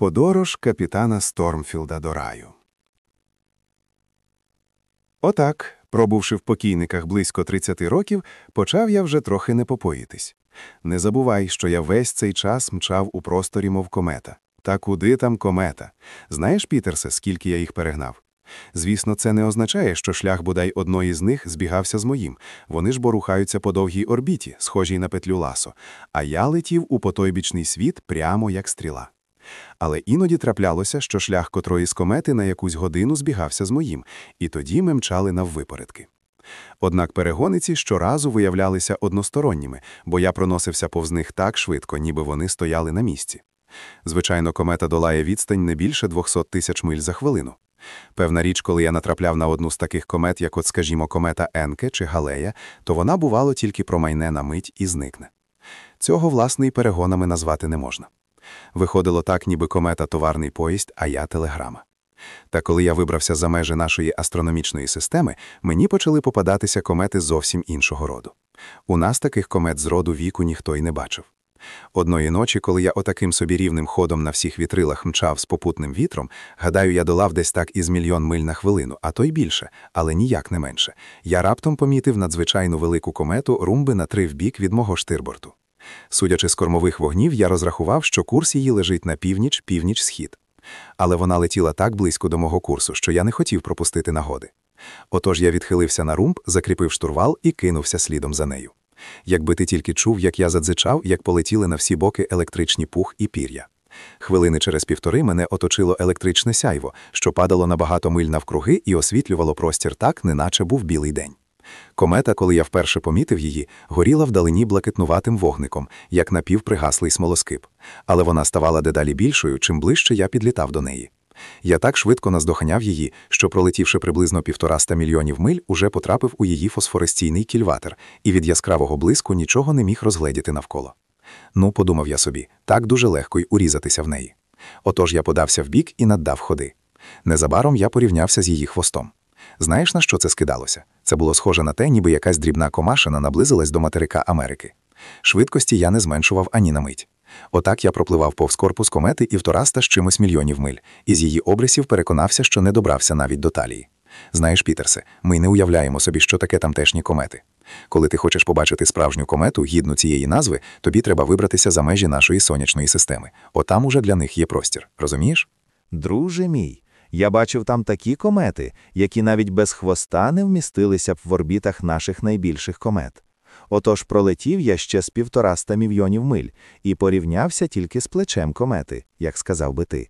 Подорож капітана Стормфілда до раю. Отак, пробувши в покійниках близько 30 років, почав я вже трохи непокоїтись. Не забувай, що я весь цей час мчав у просторі, мов комета. Та куди там комета? Знаєш, Пітерсе, скільки я їх перегнав? Звісно, це не означає, що шлях бодай одної з них збігався з моїм. Вони ж бо рухаються по довгій орбіті, схожій на петлю ласо, а я летів у потойбічний світ прямо як стріла. Але іноді траплялося, що шлях котрої з комети на якусь годину збігався з моїм, і тоді ми мчали наввипередки. Однак перегониці щоразу виявлялися односторонніми, бо я проносився повз них так швидко, ніби вони стояли на місці. Звичайно, комета долає відстань не більше 200 тисяч миль за хвилину. Певна річ, коли я натрапляв на одну з таких комет, як от, скажімо, комета Енке чи Галея, то вона, бувало, тільки промайне на мить і зникне. Цього, власне, і перегонами назвати не можна. Виходило так, ніби комета товарний поїзд, а я телеграма. Та коли я вибрався за межі нашої астрономічної системи, мені почали попадатися комети зовсім іншого роду. У нас таких комет з роду віку ніхто й не бачив. Одної ночі, коли я отаким собі рівним ходом на всіх вітрилах мчав з попутним вітром, гадаю, я долав десь так із мільйон миль на хвилину, а то й більше, але ніяк не менше. Я раптом помітив надзвичайну велику комету румби на три вбік від мого штирборту. Судячи з кормових вогнів, я розрахував, що курс її лежить на північ, північ-схід. Але вона летіла так близько до мого курсу, що я не хотів пропустити нагоди. Отож я відхилився на румб, закріпив штурвал і кинувся слідом за нею. Якби ти тільки чув, як я задзичав, як полетіли на всі боки електричні пух і пір'я. Хвилини через півтори мене оточило електричне сяйво, що падало на багато миль навкруги і освітлювало простір так, неначе був білий день. Комета, коли я вперше помітив її, горіла вдалині блакитнуватим вогником, як напівпригаслий смолоскип, але вона ставала дедалі більшою, чим ближче я підлітав до неї. Я так швидко наздоганяв її, що, пролетівши приблизно півтораста мільйонів миль, уже потрапив у її фосфоресційний кільватер, і від яскравого блиску нічого не міг розгледіти навколо. Ну, подумав я собі, так дуже легко й урізатися в неї. Отож я подався вбік і наддав ходи. Незабаром я порівнявся з її хвостом. Знаєш, на що це скидалося? Це було схоже на те, ніби якась дрібна комашина наблизилась до материка Америки. Швидкості я не зменшував ані на мить. Отак я пропливав повз корпус комети і втораста з чимось мільйонів миль, і з її обрисів переконався, що не добрався навіть до талії. Знаєш, Пітерсе, ми не уявляємо собі, що таке тамтешні комети. Коли ти хочеш побачити справжню комету, гідну цієї назви, тобі треба вибратися за межі нашої сонячної системи. Отам уже для них є простір. Розумієш? Друже мій, я бачив там такі комети, які навіть без хвоста не вмістилися б в орбітах наших найбільших комет. Отож пролетів я ще з півтораста мільйонів миль і порівнявся тільки з плечем комети, як сказав би ти.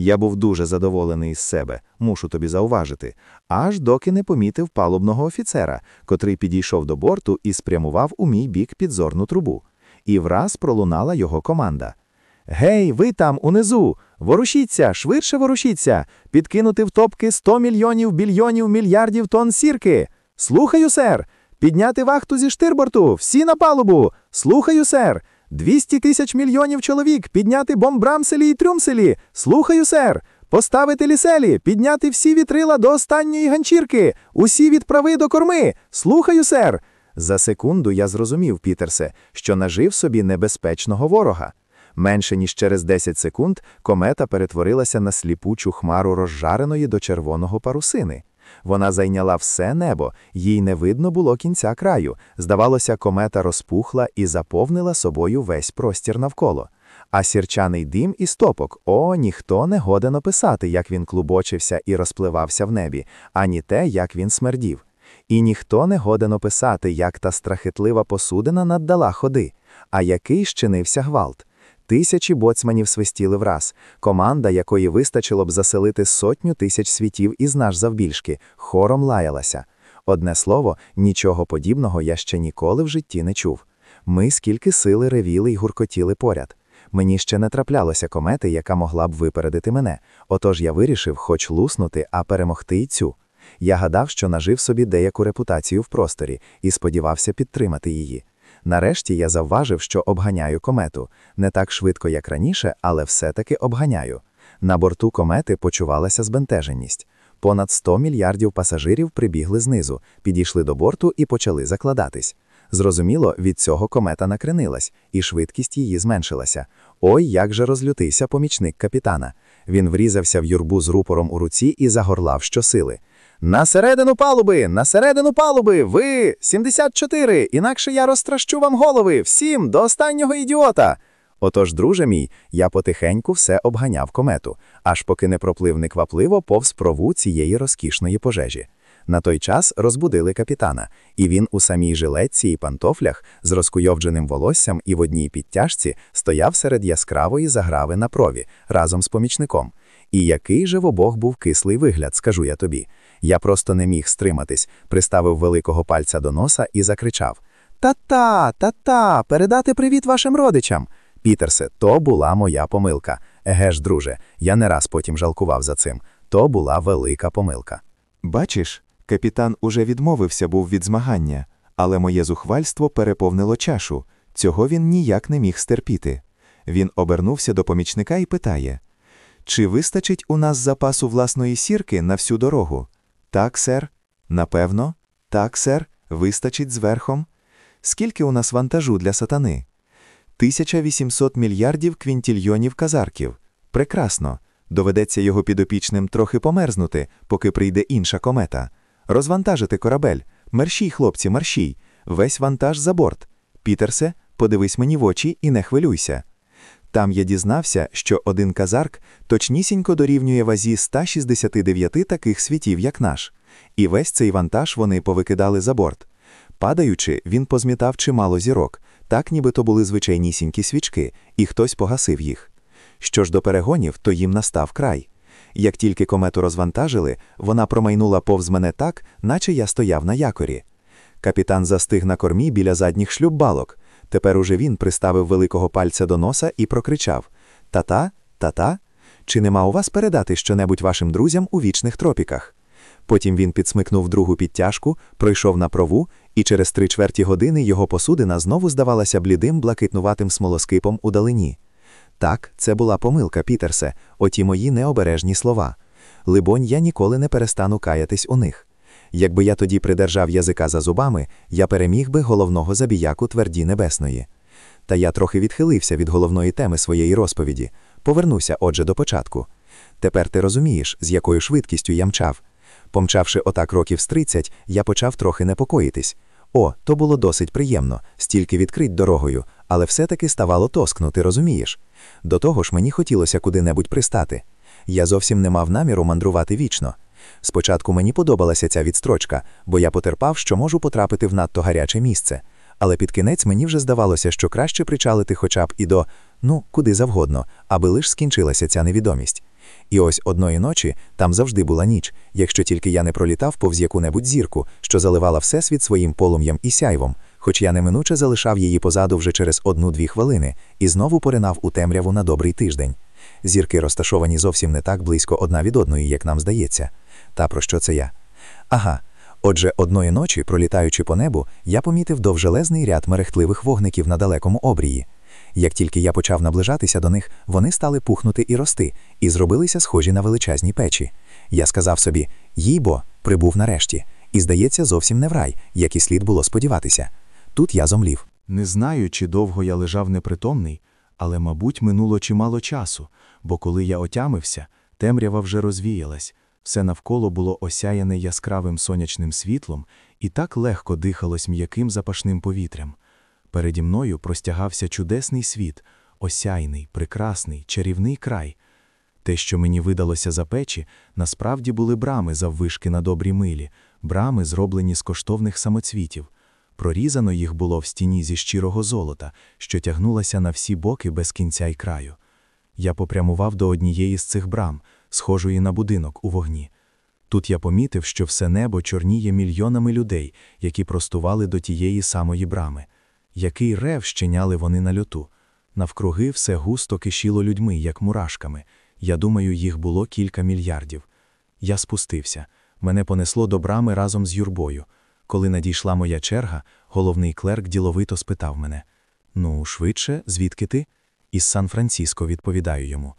Я був дуже задоволений із себе, мушу тобі зауважити, аж доки не помітив палубного офіцера, котрий підійшов до борту і спрямував у мій бік підзорну трубу. І враз пролунала його команда. Гей, ви там унизу! Ворушіться, швидше ворушіться, підкинути в топки 100 мільйонів більйонів мільярдів тонн сірки. Слухаю, сер. Підняти вахту зі штирборту, всі на палубу. Слухаю, сер. 200 тисяч мільйонів чоловік, підняти бомбрамселі і трюмселі. Слухаю, сер. Поставити ліселі, підняти всі вітрила до останньої ганчірки, усі відправи до корми. Слухаю, сер. За секунду я зрозумів, Пітерсе, що нажив собі небезпечного ворога. Менше ніж через 10 секунд комета перетворилася на сліпучу хмару розжареної до червоного парусини. Вона зайняла все небо, їй не видно було кінця краю. Здавалося, комета розпухла і заповнила собою весь простір навколо. А сірчаний дим і стопок о, ніхто не годен описати, як він клубочився і розпливався в небі, ані те, як він смердів. І ніхто не годен описати, як та страхитлива посудина наддала ходи, а який щинився гвалт. Тисячі боцманів свистіли враз, команда, якої вистачило б заселити сотню тисяч світів із наш завбільшки, хором лаялася. Одне слово, нічого подібного я ще ніколи в житті не чув. Ми скільки сили ревіли й гуркотіли поряд. Мені ще не траплялося комети, яка могла б випередити мене. Отож я вирішив, хоч луснути, а перемогти й цю. Я гадав, що нажив собі деяку репутацію в просторі і сподівався підтримати її. Нарешті я завважив, що обганяю комету не так швидко, як раніше, але все-таки обганяю. На борту комети почувалася збентеженість. Понад 100 мільярдів пасажирів прибігли знизу, підійшли до борту і почали закладатись. Зрозуміло, від цього комета накренилась, і швидкість її зменшилася. Ой, як же розлютився помічник капітана. Він врізався в юрбу з рупором у руці і загорлав щосили. На середину палуби! На середину палуби! Ви 74! Інакше я розтращу вам голови! Всім до останнього ідіота! Отож, друже мій, я потихеньку все обганяв комету, аж поки не проплив неквапливо повз прову цієї розкішної пожежі. На той час розбудили капітана, і він у самій жилетці і пантофлях з розкуйовдженим волоссям і в одній підтяжці стояв серед яскравої заграви на прові разом з помічником. І який же в обох був кислий вигляд, скажу я тобі. Я просто не міг стриматись, приставив великого пальця до носа і закричав: Та-та, та-та, передати привіт вашим родичам. Пітерсе, то була моя помилка. Еге ж, друже, я не раз потім жалкував за цим. То була велика помилка. Бачиш, капітан уже відмовився був від змагання, але моє зухвальство переповнило чашу. Цього він ніяк не міг стерпіти. Він обернувся до помічника і питає: Чи вистачить у нас запасу власної сірки на всю дорогу? Так, сер. Напевно, так, сер, вистачить зверхом. Скільки у нас вантажу для сатани? 1800 мільярдів квінтільйонів казарків. Прекрасно. Доведеться його підопічним трохи померзнути, поки прийде інша комета. Розвантажити корабель. Мерщій, хлопці, маршій. Весь вантаж за борт. Пітерсе, подивись мені в очі і не хвилюйся. Там я дізнався, що один казарк точнісінько дорівнює вазі 169 таких світів, як наш. І весь цей вантаж вони повикидали за борт. Падаючи, він позмітав чимало зірок, так ніби то були звичайнісінькі свічки, і хтось погасив їх. Що ж до перегонів, то їм настав край. Як тільки комету розвантажили, вона промайнула повз мене так, наче я стояв на якорі. Капітан застиг на кормі біля задніх шлюббалок. Тепер уже він приставив великого пальця до носа і прокричав: Та-та, та-та, чи нема у вас передати щонебудь вашим друзям у вічних тропіках? Потім він підсмикнув другу підтяжку, пройшов на прову, і через три чверті години його посудина знову здавалася блідим блакитнуватим смолоскипом у далині. Так, це була помилка, Пітерсе, оті мої необережні слова. Либонь, я ніколи не перестану каятись у них. Якби я тоді придержав язика за зубами, я переміг би головного забіяку тверді небесної. Та я трохи відхилився від головної теми своєї розповіді. Повернуся, отже, до початку. Тепер ти розумієш, з якою швидкістю я мчав. Помчавши отак років з 30, я почав трохи непокоїтись. О, то було досить приємно, стільки відкрить дорогою, але все-таки ставало тоскно, ти розумієш? До того ж, мені хотілося куди-небудь пристати. Я зовсім не мав наміру мандрувати вічно. Спочатку мені подобалася ця відстрочка, бо я потерпав, що можу потрапити в надто гаряче місце. Але під кінець мені вже здавалося, що краще причалити хоча б і до ну, куди завгодно, аби лиш скінчилася ця невідомість. І ось одної ночі там завжди була ніч, якщо тільки я не пролітав повз яку-небудь зірку, що заливала всесвіт своїм полум'ям і сяйвом, хоч я неминуче залишав її позаду вже через одну-дві хвилини і знову поринав у темряву на добрий тиждень. Зірки розташовані зовсім не так близько одна від одної, як нам здається. Та про що це я? Ага. Отже, одної ночі, пролітаючи по небу, я помітив довжелезний ряд мерехтливих вогників на далекому обрії. Як тільки я почав наближатися до них, вони стали пухнути і рости, і зробилися схожі на величезні печі. Я сказав собі: їй бо, прибув нарешті, і, здається, зовсім не в рай, як і слід було сподіватися. Тут я зомлів. Не знаю, чи довго я лежав непритомний, але, мабуть, минуло чимало часу, бо коли я отямився, темрява вже розвіялась, все навколо було осяяне яскравим сонячним світлом і так легко дихалось м'яким запашним повітрям. Переді мною простягався чудесний світ, осяйний, прекрасний, чарівний край. Те, що мені видалося за печі, насправді були брами заввишки на добрій милі, брами, зроблені з коштовних самоцвітів. Прорізано їх було в стіні зі щирого золота, що тягнулася на всі боки без кінця й краю. Я попрямував до однієї з цих брам, схожої на будинок у вогні. Тут я помітив, що все небо чорніє мільйонами людей, які простували до тієї самої брами. Який рев щеняли вони на льоту. Навкруги все густо кишіло людьми, як мурашками. Я думаю, їх було кілька мільярдів. Я спустився. Мене понесло до брами разом з юрбою. Коли надійшла моя черга, головний клерк діловито спитав мене: Ну, швидше, звідки ти? Із Сан-Франциско, відповідаю йому.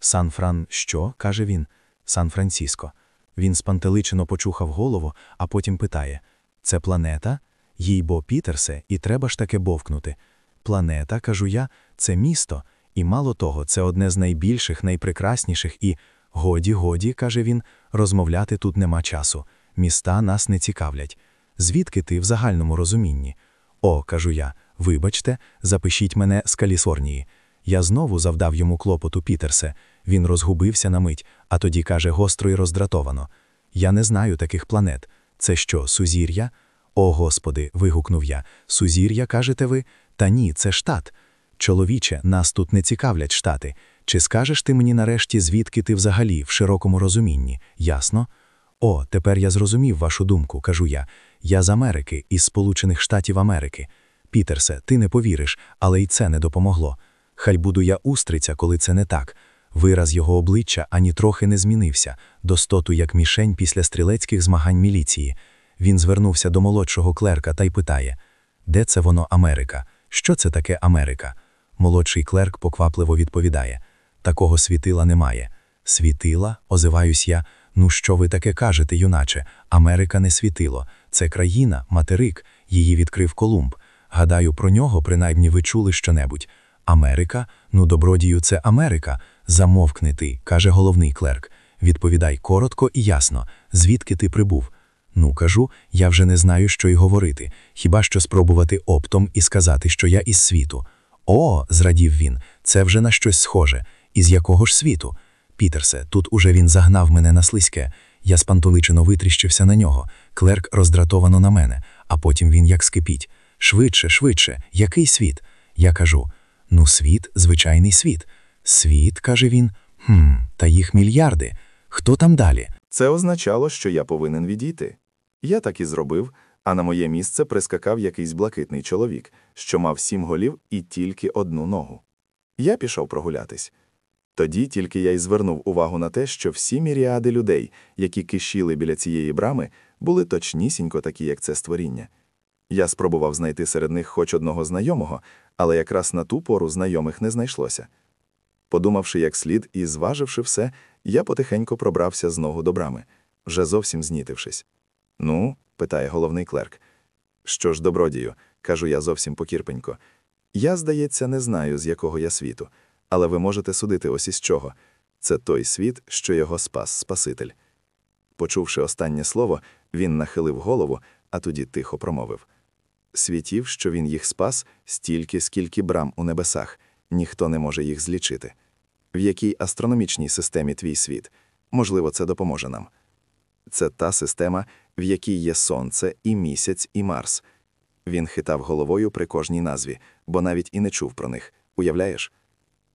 Сан-Фран, що? каже він. Сан-Франциско. Він спантеличено почухав голову, а потім питає: Це планета? Їй бо, Пітерсе, і треба ж таке бовкнути. Планета, кажу я, це місто, і мало того, це одне з найбільших, найпрекрасніших і. Годі, годі, каже він, розмовляти тут нема часу. Міста нас не цікавлять. Звідки ти в загальному розумінні? О, кажу я, вибачте, запишіть мене з Каліфорнії. Я знову завдав йому клопоту Пітерсе. Він розгубився на мить, а тоді каже гостро і роздратовано. Я не знаю таких планет. Це що, сузір'я? О, Господи, вигукнув я. Сузір'я, кажете ви? Та ні, це штат. Чоловіче, нас тут не цікавлять штати. Чи скажеш ти мені нарешті, звідки ти взагалі в широкому розумінні? Ясно? О, тепер я зрозумів вашу думку, кажу я. Я з Америки, із Сполучених Штатів Америки. Пітерсе, ти не повіриш, але й це не допомогло. Хай буду я устриця, коли це не так. Вираз його обличчя ані трохи не змінився, достоту як мішень після стрілецьких змагань міліції. Він звернувся до молодшого клерка та й питає: Де це воно Америка? Що це таке Америка? Молодший клерк поквапливо відповідає: Такого світила немає. Світила, озиваюсь я. Ну що ви таке кажете, юначе? Америка не світило. Це країна, материк, її відкрив Колумб. Гадаю, про нього принаймні ви чули щонебудь. Америка? Ну, добродію, це Америка. Замовкни ти, каже головний клерк. Відповідай коротко і ясно, звідки ти прибув. Ну, кажу, я вже не знаю, що й говорити, хіба що спробувати оптом і сказати, що я із світу. О, зрадів він, це вже на щось схоже. Із якого ж світу? Пітерсе, тут уже він загнав мене на слизьке. Я спантоличено витріщився на нього. Клерк роздратовано на мене, а потім він як скипіть. Швидше, швидше, який світ? Я кажу: ну, світ, звичайний світ. Світ, каже він, хм, та їх мільярди. Хто там далі? Це означало, що я повинен відійти. Я так і зробив, а на моє місце прискакав якийсь блакитний чоловік, що мав сім голів і тільки одну ногу. Я пішов прогулятись. Тоді тільки я й звернув увагу на те, що всі міріади людей, які кишіли біля цієї брами, були точнісінько такі, як це створіння. Я спробував знайти серед них хоч одного знайомого, але якраз на ту пору знайомих не знайшлося. Подумавши як слід і зваживши все, я потихеньку пробрався знову до брами, вже зовсім знітившись. Ну, питає головний клерк. Що ж, добродію, кажу я зовсім покірпенько. Я, здається, не знаю, з якого я світу, але ви можете судити ось із чого. Це той світ, що його спас Спаситель. Почувши останнє слово, він нахилив голову, а тоді тихо промовив світів, що він їх спас, стільки, скільки брам у небесах, ніхто не може їх злічити. В якій астрономічній системі твій світ? Можливо, це допоможе нам. Це та система, в якій є Сонце, і місяць, і Марс. Він хитав головою при кожній назві, бо навіть і не чув про них. Уявляєш?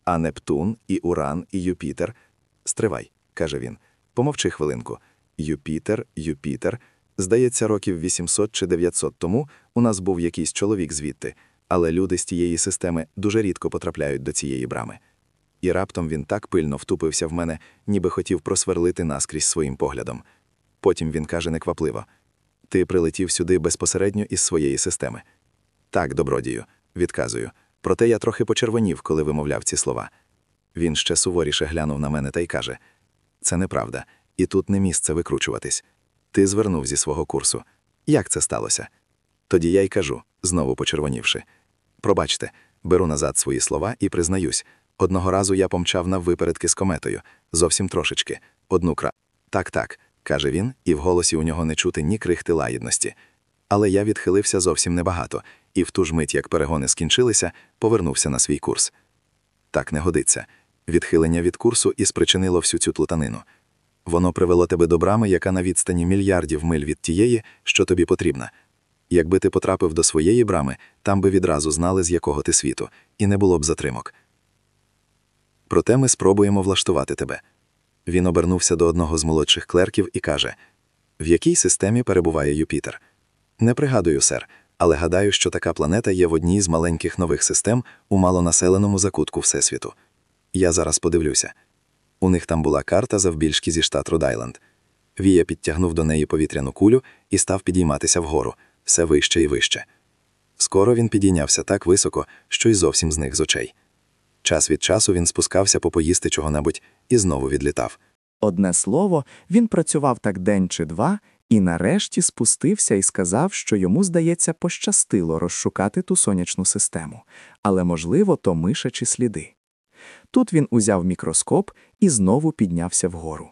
А Нептун, і Уран, і Юпітер. Стривай, каже він. Помовчи хвилинку. Юпітер, Юпітер. Здається, років 800 чи 900 тому у нас був якийсь чоловік звідти, але люди з тієї системи дуже рідко потрапляють до цієї брами. І раптом він так пильно втупився в мене, ніби хотів просверлити наскрізь своїм поглядом. Потім він каже неквапливо: Ти прилетів сюди безпосередньо із своєї системи. Так, добродію, відказую. Проте я трохи почервонів, коли вимовляв ці слова. Він ще суворіше глянув на мене та й каже: Це неправда, і тут не місце викручуватись. Ти звернув зі свого курсу. Як це сталося? Тоді я й кажу, знову почервонівши. Пробачте, беру назад свої слова і признаюсь. Одного разу я помчав на випередки з кометою, зовсім трошечки, одну кра. Так, так, каже він, і в голосі у нього не чути ні крихти лагідності. Але я відхилився зовсім небагато, і в ту ж мить, як перегони скінчилися, повернувся на свій курс. Так не годиться. Відхилення від курсу і спричинило всю цю плутанину. Воно привело тебе до брами, яка на відстані мільярдів миль від тієї, що тобі потрібна. Якби ти потрапив до своєї брами, там би відразу знали, з якого ти світу, і не було б затримок. Проте ми спробуємо влаштувати тебе. Він обернувся до одного з молодших клерків і каже: В якій системі перебуває Юпітер? Не пригадую, сер, але гадаю, що така планета є в одній з маленьких нових систем у малонаселеному закутку Всесвіту. Я зараз подивлюся. У них там була карта завбільшки зі штат Родайленд. Вія підтягнув до неї повітряну кулю і став підійматися вгору, все вище і вище. Скоро він підійнявся так високо, що й зовсім зник з очей. Час від часу він спускався попоїсти чого-небудь і знову відлітав. Одне слово, він працював так день чи два І нарешті спустився і сказав, що йому, здається, пощастило розшукати ту сонячну систему, але, можливо, то мишачі сліди. Тут він узяв мікроскоп і знову піднявся вгору.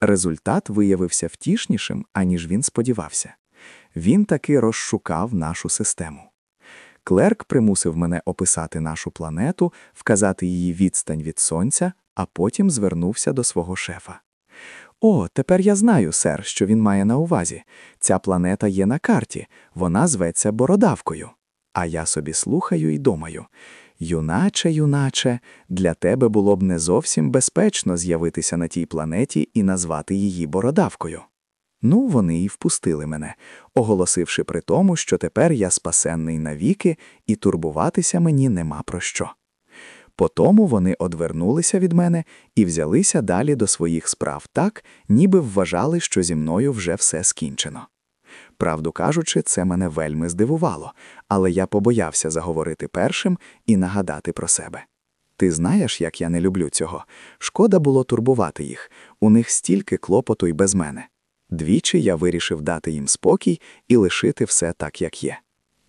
Результат виявився втішнішим, аніж він сподівався. Він таки розшукав нашу систему. Клерк примусив мене описати нашу планету, вказати її відстань від сонця, а потім звернувся до свого шефа. О, тепер я знаю, сер, що він має на увазі. Ця планета є на карті, вона зветься Бородавкою. А я собі слухаю і думаю. Юначе, юначе, для тебе було б не зовсім безпечно з'явитися на тій планеті і назвати її Бородавкою. Ну, вони і впустили мене, оголосивши при тому, що тепер я спасенний навіки, і турбуватися мені нема про що. Потому вони одвернулися від мене і взялися далі до своїх справ так, ніби вважали, що зі мною вже все скінчено. Правду кажучи, це мене вельми здивувало, але я побоявся заговорити першим і нагадати про себе. Ти знаєш, як я не люблю цього. Шкода було турбувати їх, у них стільки клопоту й без мене. Двічі я вирішив дати їм спокій і лишити все так, як є.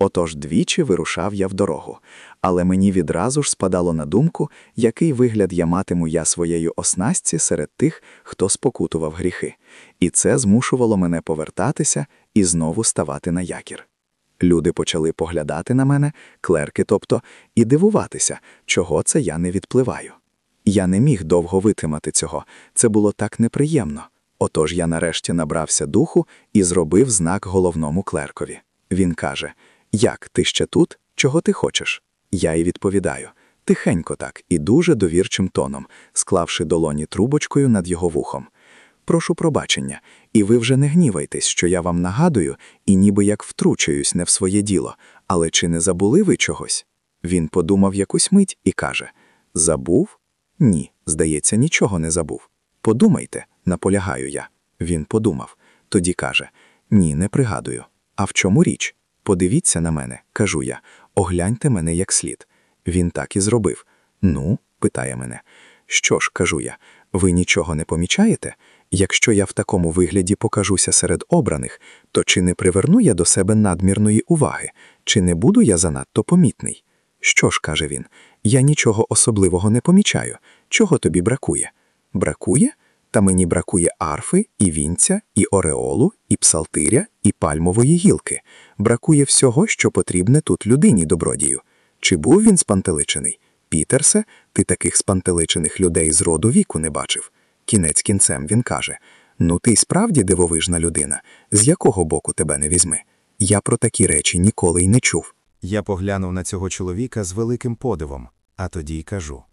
Отож двічі вирушав я в дорогу, але мені відразу ж спадало на думку, який вигляд я матиму я своєю оснастці серед тих, хто спокутував гріхи, і це змушувало мене повертатися і знову ставати на якір. Люди почали поглядати на мене, клерки, тобто, і дивуватися, чого це я не відпливаю. Я не міг довго витримати цього, це було так неприємно. Отож я нарешті набрався духу і зробив знак головному клеркові. Він каже: Як ти ще тут? Чого ти хочеш? Я й відповідаю тихенько так і дуже довірчим тоном, склавши долоні трубочкою над його вухом. Прошу пробачення, і ви вже не гнівайтесь, що я вам нагадую, і ніби як втручуюсь не в своє діло, але чи не забули ви чогось? Він подумав якусь мить і каже: Забув? Ні, здається, нічого не забув. Подумайте, наполягаю я. Він подумав. Тоді каже: Ні, не пригадую. А в чому річ? Подивіться на мене, кажу я, огляньте мене як слід. Він так і зробив. Ну, питає мене. Що ж, кажу я, ви нічого не помічаєте? Якщо я в такому вигляді покажуся серед обраних, то чи не приверну я до себе надмірної уваги, чи не буду я занадто помітний? Що ж, каже він, я нічого особливого не помічаю. Чого тобі бракує? Бракує? Та мені бракує арфи, і вінця, і ореолу, і псалтиря, і пальмової гілки. Бракує всього, що потрібне тут людині добродію. Чи був він спантеличений? Пітерсе, ти таких спантеличених людей з роду віку не бачив. Кінець кінцем він каже: Ну, ти справді дивовижна людина, з якого боку тебе не візьми? Я про такі речі ніколи й не чув. Я поглянув на цього чоловіка з великим подивом, а тоді й кажу.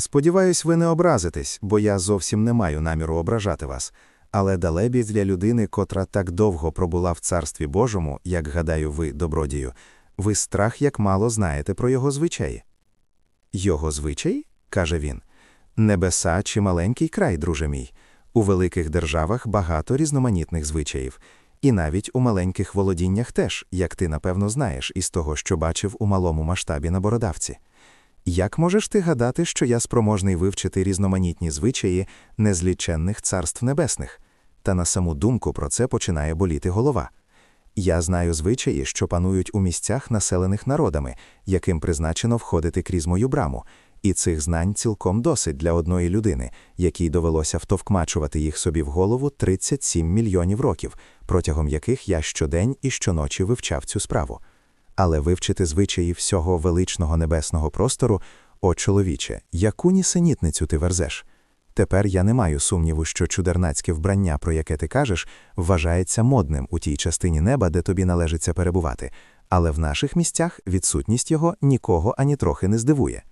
Сподіваюсь, ви не образитесь, бо я зовсім не маю наміру ображати вас. Але далебі для людини, котра так довго пробула в царстві Божому, як гадаю, ви, добродію, ви страх як мало знаєте про його звичаї. Його звичай? каже він. Небеса чи маленький край, друже мій. У великих державах багато різноманітних звичаїв, і навіть у маленьких володіннях теж, як ти напевно знаєш, із того, що бачив у малому масштабі на бородавці. Як можеш ти гадати, що я спроможний вивчити різноманітні звичаї незліченних царств небесних? Та на саму думку про це починає боліти голова. Я знаю звичаї, що панують у місцях, населених народами, яким призначено входити крізь мою браму, і цих знань цілком досить для одної людини, якій довелося втовкмачувати їх собі в голову 37 мільйонів років, протягом яких я щодень і щоночі вивчав цю справу. Але вивчити звичаї всього величного небесного простору, о чоловіче, яку нісенітницю ти верзеш? Тепер я не маю сумніву, що чудернацьке вбрання, про яке ти кажеш, вважається модним у тій частині неба, де тобі належиться перебувати, але в наших місцях відсутність його нікого ані трохи не здивує.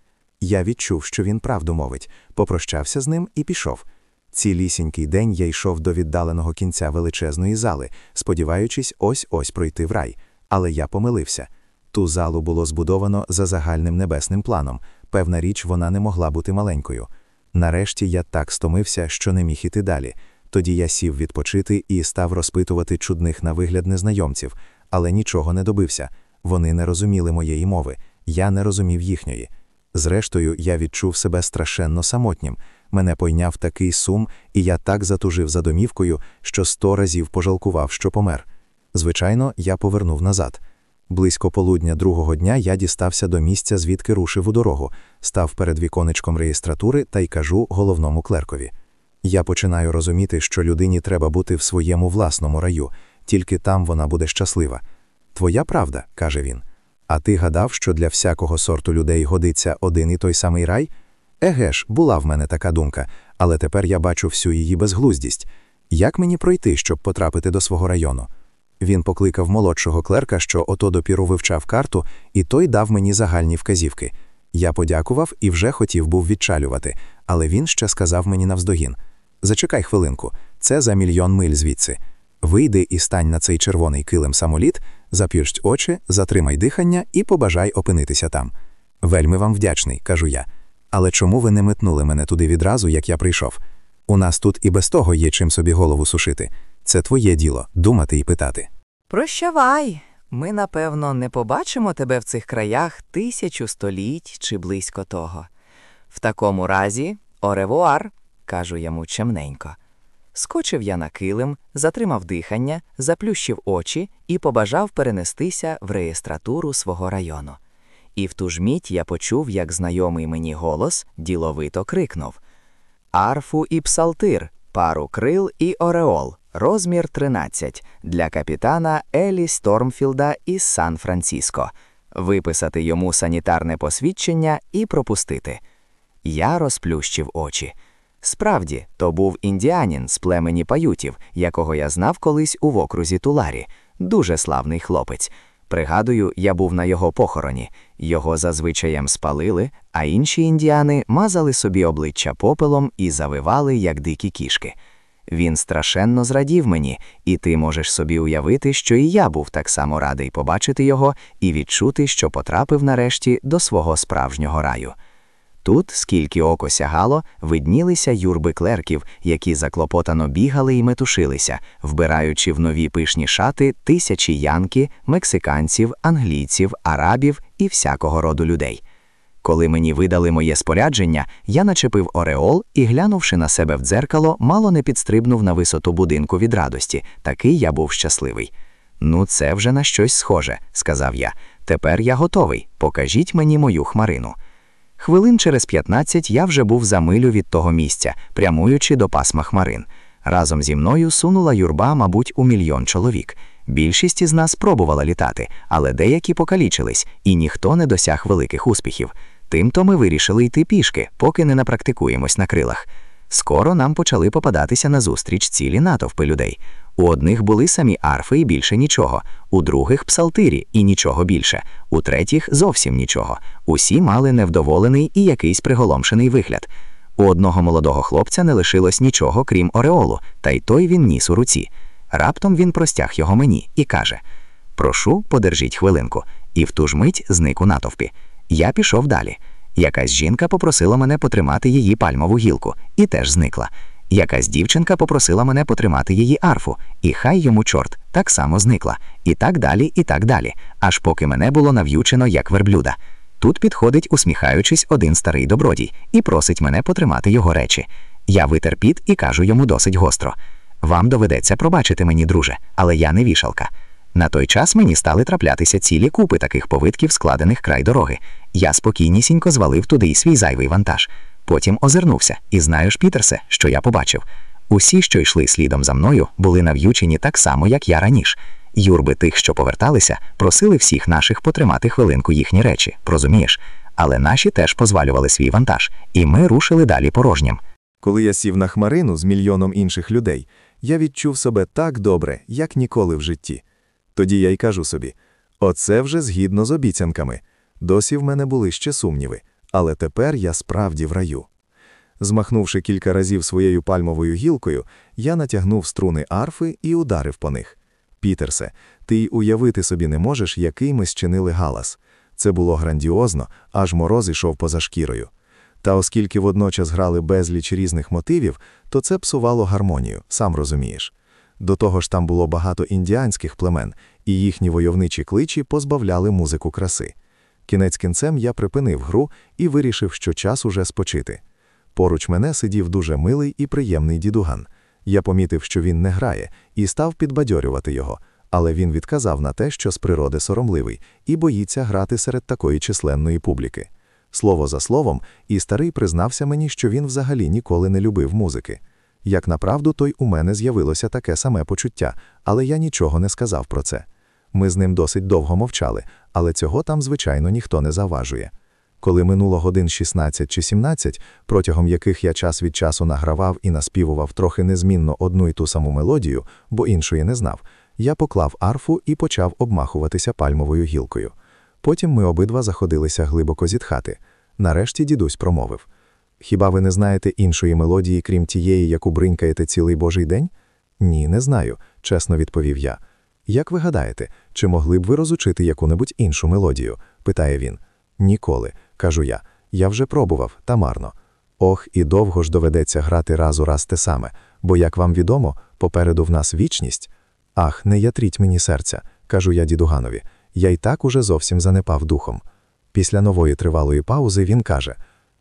Я відчув, що він правду мовить, попрощався з ним і пішов. Цілісінький день я йшов до віддаленого кінця величезної зали, сподіваючись ось ось пройти в рай, але я помилився. Ту залу було збудовано за загальним небесним планом. Певна річ, вона не могла бути маленькою. Нарешті я так стомився, що не міг іти далі. Тоді я сів відпочити і став розпитувати чудних на вигляд незнайомців, але нічого не добився. Вони не розуміли моєї мови, я не розумів їхньої. Зрештою, я відчув себе страшенно самотнім. Мене пойняв такий сум, і я так затужив за домівкою, що сто разів пожалкував, що помер. Звичайно, я повернув назад. Близько полудня другого дня я дістався до місця, звідки рушив у дорогу, став перед віконечком реєстратури та й кажу головному клеркові. Я починаю розуміти, що людині треба бути в своєму власному раю, тільки там вона буде щаслива. Твоя правда, каже він. А ти гадав, що для всякого сорту людей годиться один і той самий рай? Еге ж, була в мене така думка, але тепер я бачу всю її безглуздість. Як мені пройти, щоб потрапити до свого району? Він покликав молодшого клерка, що ото допіру вивчав карту, і той дав мені загальні вказівки. Я подякував і вже хотів був відчалювати, але він ще сказав мені навздогін: Зачекай хвилинку, це за мільйон миль звідси. Вийди і стань на цей червоний килим самоліт, зап'ющ очі, затримай дихання і побажай опинитися там. Вельми вам вдячний, кажу я. Але чому ви не метнули мене туди відразу, як я прийшов? У нас тут і без того є чим собі голову сушити. Це твоє діло думати і питати. Прощавай. Ми, напевно, не побачимо тебе в цих краях тисячу століть чи близько того. В такому разі, оревуар, кажу йому чемненько. Скочив я на килим, затримав дихання, заплющив очі і побажав перенестися в реєстратуру свого району. І в ту ж мить я почув, як знайомий мені голос діловито крикнув: Арфу і псалтир, пару крил і ореол, розмір 13 для капітана Елі Стормфілда із Сан-Франциско. Виписати йому санітарне посвідчення і пропустити. Я розплющив очі. Справді, то був індіанін з племені паютів, якого я знав колись у окрузі Туларі, дуже славний хлопець. Пригадую, я був на його похороні. Його зазвичаєм спалили, а інші індіани мазали собі обличчя попелом і завивали, як дикі кішки. Він страшенно зрадів мені, і ти можеш собі уявити, що і я був так само радий побачити його і відчути, що потрапив нарешті до свого справжнього раю. Тут, скільки око сягало, виднілися юрби клерків, які заклопотано бігали і метушилися, вбираючи в нові пишні шати тисячі янки, мексиканців, англійців, арабів і всякого роду людей. Коли мені видали моє спорядження, я начепив ореол і, глянувши на себе в дзеркало, мало не підстрибнув на висоту будинку від радості. Такий я був щасливий. Ну, це вже на щось схоже, сказав я. Тепер я готовий. Покажіть мені мою хмарину. Хвилин через 15 я вже був за милю від того місця, прямуючи до пасма хмарин. Разом зі мною сунула юрба, мабуть, у мільйон чоловік. Більшість із нас пробувала літати, але деякі покалічились, і ніхто не досяг великих успіхів. Тимто ми вирішили йти пішки, поки не напрактикуємось на крилах. Скоро нам почали попадатися назустріч цілі натовпи людей. У одних були самі арфи і більше нічого, у других псалтирі і нічого більше, у третіх зовсім нічого. Усі мали невдоволений і якийсь приголомшений вигляд. У одного молодого хлопця не лишилось нічого, крім ореолу, та й той він ніс у руці. Раптом він простяг його мені і каже: Прошу, подержіть хвилинку, і в ту ж мить зник у натовпі. Я пішов далі. Якась жінка попросила мене потримати її пальмову гілку і теж зникла. Якась дівчинка попросила мене потримати її арфу, і хай йому чорт так само зникла. І так далі, і так далі, аж поки мене було нав'ючено як верблюда. Тут підходить, усміхаючись, один старий добродій і просить мене потримати його речі. Я витер піт і кажу йому досить гостро. Вам доведеться пробачити мені, друже, але я не вішалка. На той час мені стали траплятися цілі купи таких повитків, складених край дороги. Я спокійнісінько звалив туди й свій зайвий вантаж. Потім озирнувся, і знаєш, Пітерсе, що я побачив. Усі, що йшли слідом за мною, були нав'ючені так само, як я раніше. Юрби тих, що поверталися, просили всіх наших потримати хвилинку їхні речі, розумієш? Але наші теж позвалювали свій вантаж, і ми рушили далі порожнім. Коли я сів на хмарину з мільйоном інших людей, я відчув себе так добре, як ніколи в житті. Тоді я й кажу собі: оце вже згідно з обіцянками. Досі в мене були ще сумніви, але тепер я справді в раю. Змахнувши кілька разів своєю пальмовою гілкою, я натягнув струни арфи і ударив по них. Пітерсе, ти й уявити собі не можеш, який ми зчинили галас. Це було грандіозно, аж мороз ішов поза шкірою. Та оскільки водночас грали безліч різних мотивів, то це псувало гармонію, сам розумієш. До того ж там було багато індіанських племен, і їхні войовничі кличі позбавляли музику краси. Кінець кінцем я припинив гру і вирішив, що час уже спочити. Поруч мене сидів дуже милий і приємний дідуган. Я помітив, що він не грає, і став підбадьорювати його, але він відказав на те, що з природи соромливий, і боїться грати серед такої численної публіки. Слово за словом, і старий признався мені, що він взагалі ніколи не любив музики. Як направду, то й у мене з'явилося таке саме почуття, але я нічого не сказав про це. Ми з ним досить довго мовчали, але цього там, звичайно, ніхто не заважує. Коли минуло годин 16 чи 17, протягом яких я час від часу награвав і наспівував трохи незмінно одну й ту саму мелодію, бо іншої не знав, я поклав арфу і почав обмахуватися пальмовою гілкою. Потім ми обидва заходилися глибоко зітхати. Нарешті дідусь промовив: Хіба ви не знаєте іншої мелодії, крім тієї, яку бринькаєте цілий божий день? Ні, не знаю, чесно відповів я. Як ви гадаєте, чи могли б ви розучити яку-небудь іншу мелодію? питає він. Ніколи, кажу я. Я вже пробував, та марно. Ох, і довго ж доведеться грати раз у раз те саме, бо, як вам відомо, попереду в нас вічність. Ах, не ятріть мені серця, кажу я дідуганові. Я й так уже зовсім занепав духом. Після нової тривалої паузи він каже: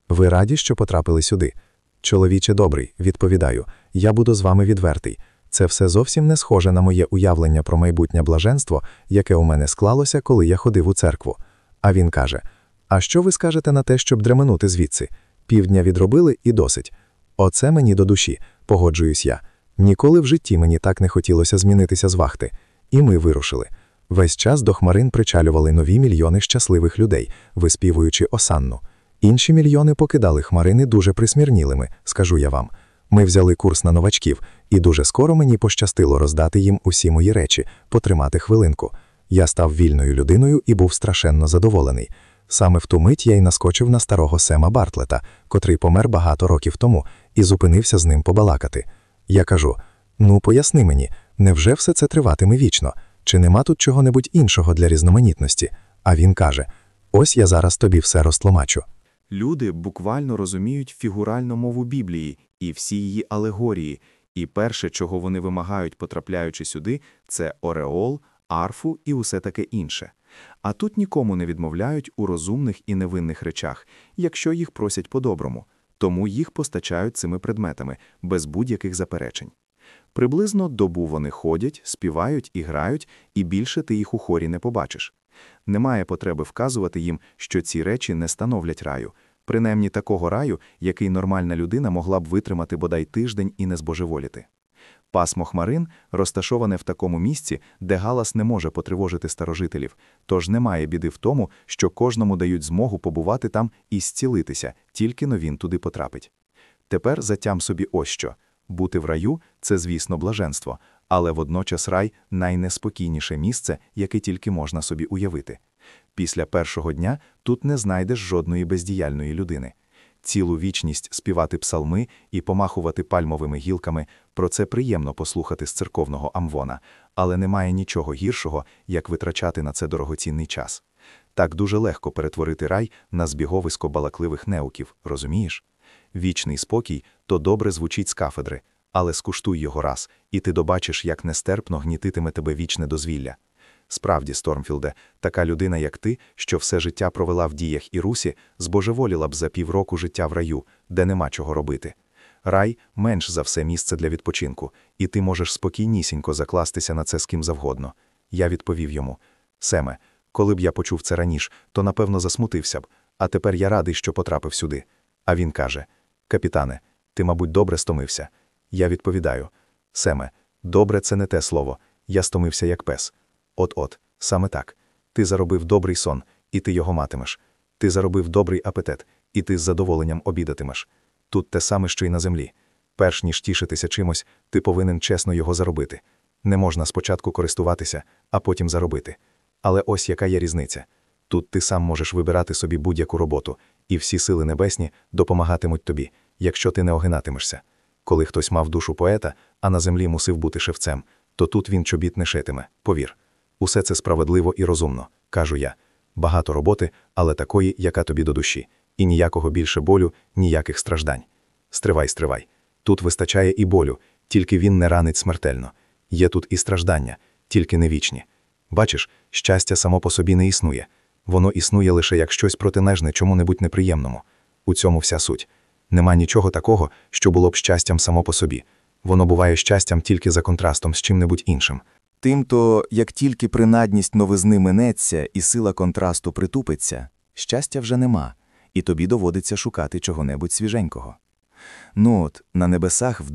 Ви раді, що потрапили сюди? Чоловіче добрий, відповідаю, я буду з вами відвертий. Це все зовсім не схоже на моє уявлення про майбутнє блаженство, яке у мене склалося, коли я ходив у церкву. А він каже: А що ви скажете на те, щоб дременути звідси? Півдня відробили і досить. Оце мені до душі, погоджуюсь я. Ніколи в житті мені так не хотілося змінитися з вахти. І ми вирушили. Весь час до хмарин причалювали нові мільйони щасливих людей, виспівуючи осанну. Інші мільйони покидали хмарини дуже присмірнілими, скажу я вам. Ми взяли курс на новачків, і дуже скоро мені пощастило роздати їм усі мої речі, потримати хвилинку. Я став вільною людиною і був страшенно задоволений. Саме в ту мить я й наскочив на старого Сема Бартлета, котрий помер багато років тому, і зупинився з ним побалакати. Я кажу: ну, поясни мені, невже все це триватиме вічно? Чи нема тут чого-небудь іншого для різноманітності? А він каже: Ось я зараз тобі все розтлумачу. Люди буквально розуміють фігуральну мову Біблії і всі її алегорії, і перше, чого вони вимагають, потрапляючи сюди, це ореол, арфу і усе таке інше. А тут нікому не відмовляють у розумних і невинних речах, якщо їх просять по-доброму, тому їх постачають цими предметами без будь-яких заперечень. Приблизно добу вони ходять, співають і грають, і більше ти їх у хорі не побачиш. Немає потреби вказувати їм, що ці речі не становлять раю, принаймні такого раю, який нормальна людина могла б витримати бодай тиждень і не збожеволіти. Пасмо хмарин розташоване в такому місці, де галас не може потривожити старожителів, тож немає біди в тому, що кожному дають змогу побувати там і зцілитися, тільки но він туди потрапить. Тепер затям собі ось що. Бути в раю це, звісно, блаженство, але водночас рай найнеспокійніше місце, яке тільки можна собі уявити. Після першого дня тут не знайдеш жодної бездіяльної людини. Цілу вічність співати псалми і помахувати пальмовими гілками про це приємно послухати з церковного амвона, але немає нічого гіршого, як витрачати на це дорогоцінний час. Так дуже легко перетворити рай на збіговисько балакливих неуків, розумієш? Вічний спокій то добре звучить з кафедри, але скуштуй його раз, і ти добачиш, як нестерпно гнітитиме тебе вічне дозвілля. Справді, Стормфілде, така людина, як ти, що все життя провела в діях і русі, збожеволіла б за півроку життя в раю, де нема чого робити. Рай менш за все місце для відпочинку, і ти можеш спокійнісінько закластися на це з ким завгодно. Я відповів йому: Семе, коли б я почув це раніше, то напевно засмутився б, а тепер я радий, що потрапив сюди. А він каже: Капітане, ти, мабуть, добре стомився. Я відповідаю: Семе, добре, це не те слово. Я стомився як пес. От-от, саме так. Ти заробив добрий сон, і ти його матимеш. Ти заробив добрий апетит, і ти з задоволенням обідатимеш. Тут те саме, що й на землі. Перш ніж тішитися чимось, ти повинен чесно його заробити. Не можна спочатку користуватися, а потім заробити. Але ось яка є різниця. Тут ти сам можеш вибирати собі будь-яку роботу, і всі сили небесні допомагатимуть тобі, якщо ти не огинатимешся. Коли хтось мав душу поета, а на землі мусив бути шевцем, то тут він чобіт не шитиме, повір. Усе це справедливо і розумно, кажу я. Багато роботи, але такої, яка тобі до душі, і ніякого більше болю, ніяких страждань. Стривай, стривай. Тут вистачає і болю, тільки він не ранить смертельно. Є тут і страждання, тільки не вічні. Бачиш, щастя само по собі не існує. Воно існує лише як щось протилежне чому-небудь неприємному. У цьому вся суть. Нема нічого такого, що було б щастям само по собі. Воно буває щастям тільки за контрастом з чим-небудь іншим. Тимто, як тільки принадність новизни минеться і сила контрасту притупиться, щастя вже нема, і тобі доводиться шукати чого-небудь свіженького. Ну от, на небесах в